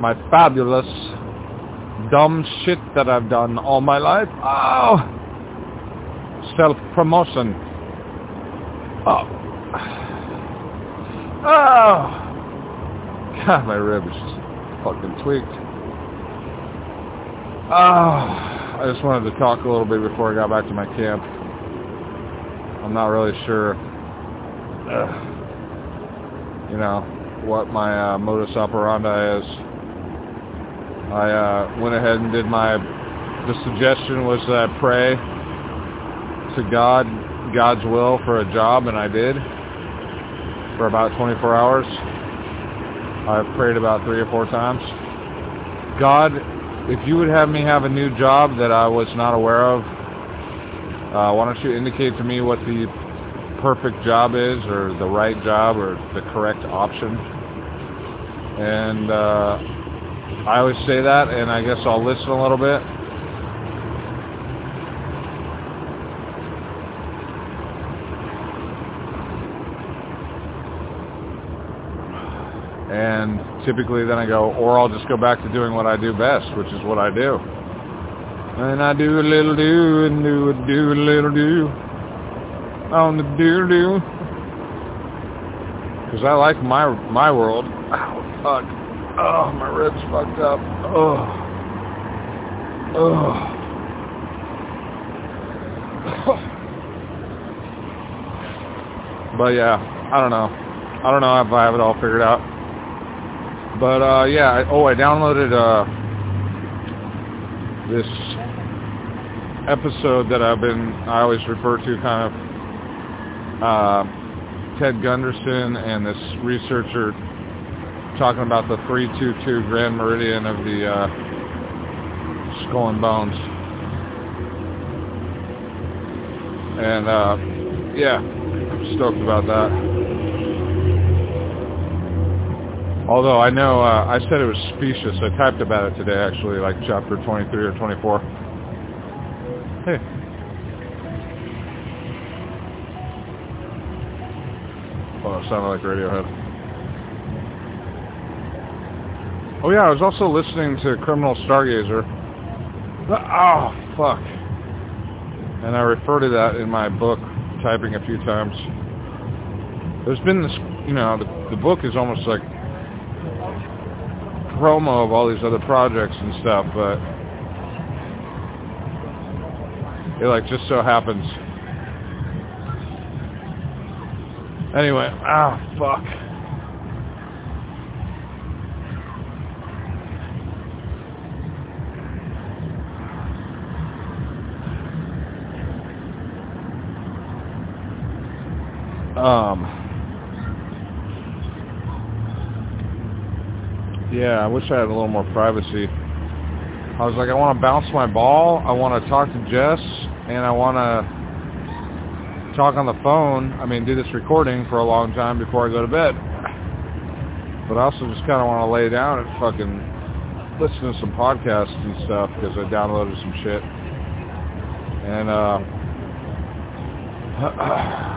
my fabulous dumb shit that I've done all my life. Oh, self-promotion. Oh. Oh. God, my ribs fucking tweaked. Oh, I just wanted to talk a little bit before I got back to my camp. I'm not really sure, uh, you know, what my uh, modus operandi is. I uh, went ahead and did my, the suggestion was that I pray to God, God's will for a job, and I did for about 24 hours. I've prayed about three or four times. God, if you would have me have a new job that I was not aware of, uh, why don't you indicate to me what the perfect job is or the right job or the correct option? And uh, I always say that, and I guess I'll listen a little bit. And typically then I go, or I'll just go back to doing what I do best, which is what I do. And I do a little do and do a do a little do on the do do. Because I like my my world. Ow, fuck. Oh, my ribs fucked up. Oh. Oh. but yeah, I don't know. I don't know if I have it all figured out. But uh yeah, I, oh, I downloaded uh this episode that I've been I always refer to kind of uh Ted Gunderson and this researcher talking about the 322 Grand Meridian of the uh, Skull and Bones. And uh, yeah, I'm stoked about that. Although I know uh, I said it was specious. I typed about it today actually, like chapter 23 or 24. Hey. Oh, it sounded like Radiohead. Oh yeah, I was also listening to Criminal Stargazer. Oh, fuck. And I refer to that in my book, typing a few times. There's been this, you know, the, the book is almost like promo of all these other projects and stuff, but it like just so happens. Anyway, ah, fuck. Um, yeah, I wish I had a little more privacy. I was like, I want to bounce my ball. I want to talk to Jess, and I want to talk on the phone. I mean, do this recording for a long time before I go to bed. But I also just kind of want to lay down and fucking listen to some podcasts and stuff because I downloaded some shit. And uh,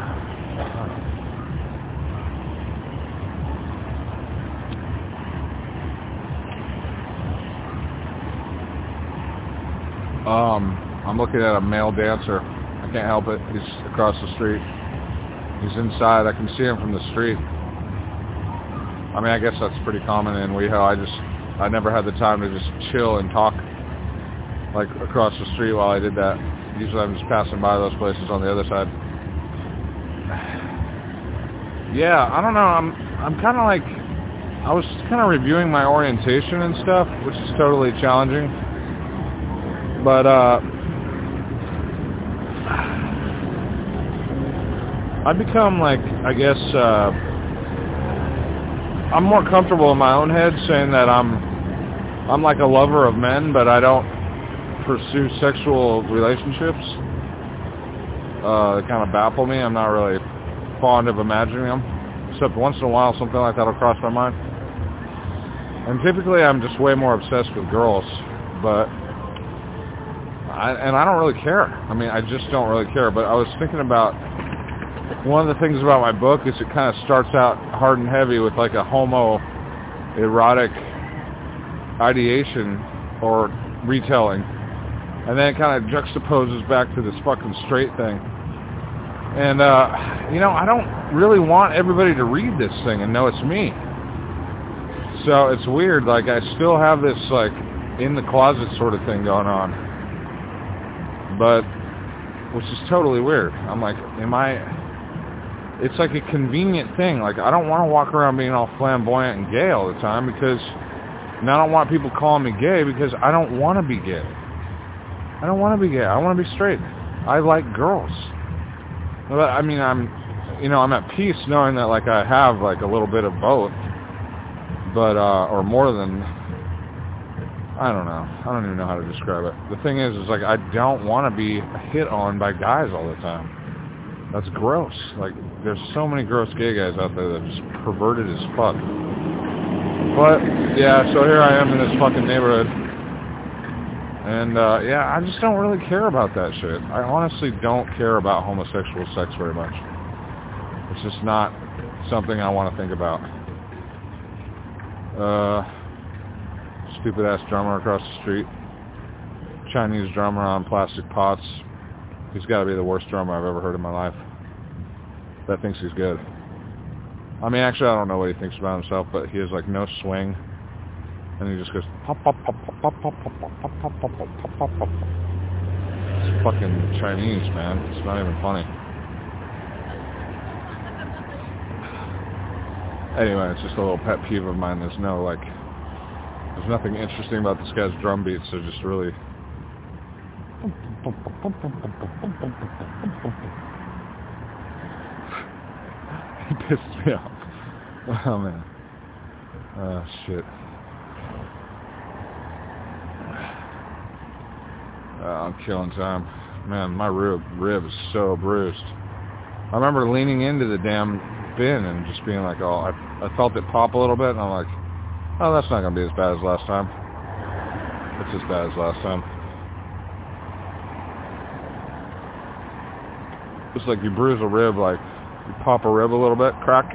Um, I'm looking at a male dancer. I can't help it. He's across the street. He's inside. I can see him from the street. I mean, I guess that's pretty common in WeHo. I just, I never had the time to just chill and talk like across the street while I did that. Usually I'm just passing by those places on the other side. Yeah, I don't know. I'm, I'm kind of like, I was kind of reviewing my orientation and stuff, which is totally challenging but uh, I become like I guess uh, I'm more comfortable in my own head saying that I'm I'm like a lover of men, but I don't pursue sexual relationships. Uh, kind of baffle me. I'm not really fond of imagining them, except once in a while something like that will cross my mind. And typically I'm just way more obsessed with girls, but I, and I don't really care. I mean, I just don't really care. But I was thinking about one of the things about my book is it kind of starts out hard and heavy with like a homo erotic ideation or retelling. And then it kind of juxtaposes back to this fucking straight thing. And, uh, you know, I don't really want everybody to read this thing and know it's me. So it's weird. Like, I still have this, like, in the closet sort of thing going on. But, which is totally weird. I'm like, am I, it's like a convenient thing. Like, I don't want to walk around being all flamboyant and gay all the time because, and I don't want people calling me gay because I don't want to be gay. I don't want to be gay. I want to be straight. I like girls. But I mean, I'm, you know, I'm at peace knowing that like I have like a little bit of both, but uh, or more than. I don't know. I don't even know how to describe it. The thing is, is like I don't want to be hit on by guys all the time. That's gross. Like there's so many gross gay guys out there that are just perverted as fuck. But yeah, so here I am in this fucking neighborhood. And uh yeah, I just don't really care about that shit. I honestly don't care about homosexual sex very much. It's just not something I want to think about. Uh stupid ass drummer across the street. Chinese drummer on plastic pots. He's got to be the worst drummer I've ever heard in my life. That thinks he's good. I mean, actually, I don't know what he thinks about himself, but he has like no swing, and he just goes pop pop pop pop pop pop pop pop pop pop pop pop pop pop. It's fucking Chinese, man. It's not even funny. Anyway, it's just a little pet peeve of mine. There's no like there's nothing interesting about this guy's drum beats. They're just really... he pissed me off. Oh, man. Oh, shit. Oh, I'm killing time. Man, my rib, rib is so bruised. I remember leaning into the damn bin and just being like, oh, I, I felt it pop a little bit, and I'm like, Oh, that's not going to be as bad as last time. It's as bad as last time. It's like you bruise a rib, like you pop a rib a little bit, crack.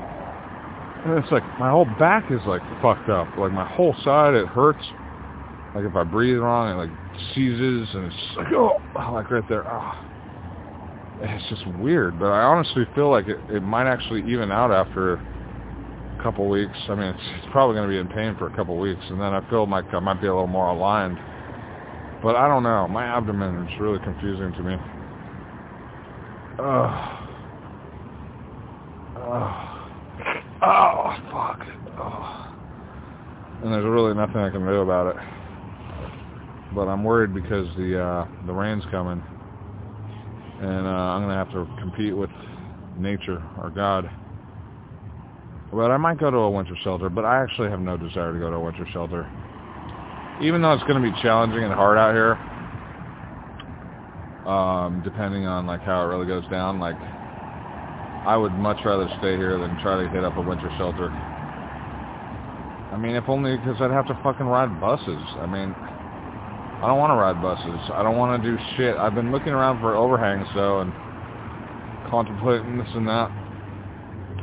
And it's like my whole back is like fucked up. Like my whole side, it hurts. Like if I breathe wrong, it like seizes and it's like, oh, like right there. Oh. It's just weird, but I honestly feel like it, it might actually even out after a couple weeks. I mean, it's, it's probably going to be in pain for a couple weeks, and then I feel like I might be a little more aligned. But I don't know. My abdomen is really confusing to me. Ugh. Ugh. Oh, fuck. Oh. And there's really nothing I can do about it. But I'm worried because the uh, the rain's coming, and uh, I'm gonna have to compete with nature or God. But I might go to a winter shelter, but I actually have no desire to go to a winter shelter. Even though it's going to be challenging and hard out here, um, depending on like how it really goes down, like I would much rather stay here than try to hit up a winter shelter. I mean, if only because I'd have to fucking ride buses. I mean, I don't want to ride buses. I don't want to do shit. I've been looking around for overhangs though and contemplating this and that.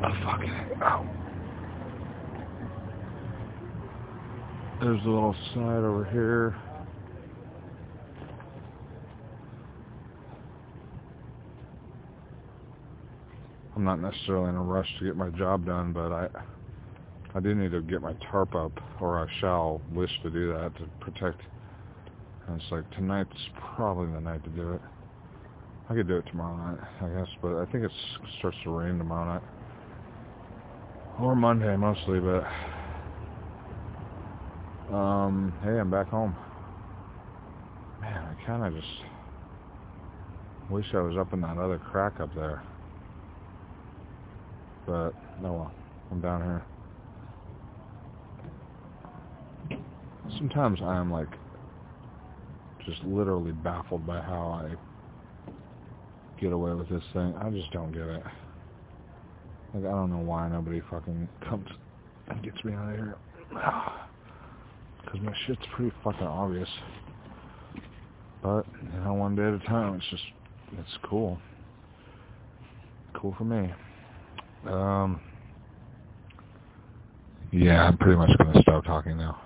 Oh, fucking, oh. There's a little side over here. I'm not necessarily in a rush to get my job done, but I I do need to get my tarp up, or I shall wish to do that to protect. It's like tonight's probably the night to do it. I could do it tomorrow night, I guess, but I think it starts to rain tomorrow night. Or Monday mostly, but um, hey, I'm back home. Man, I kind of just wish I was up in that other crack up there. But, no well, I'm down here. Sometimes I am like just literally baffled by how I get away with this thing. I just don't get it. Like, I don't know why nobody fucking comes and gets me out of here. because my shit's pretty fucking obvious. But, you know, one day at a time, it's just, it's cool. Cool for me. Um, yeah, I'm pretty much going to stop talking now.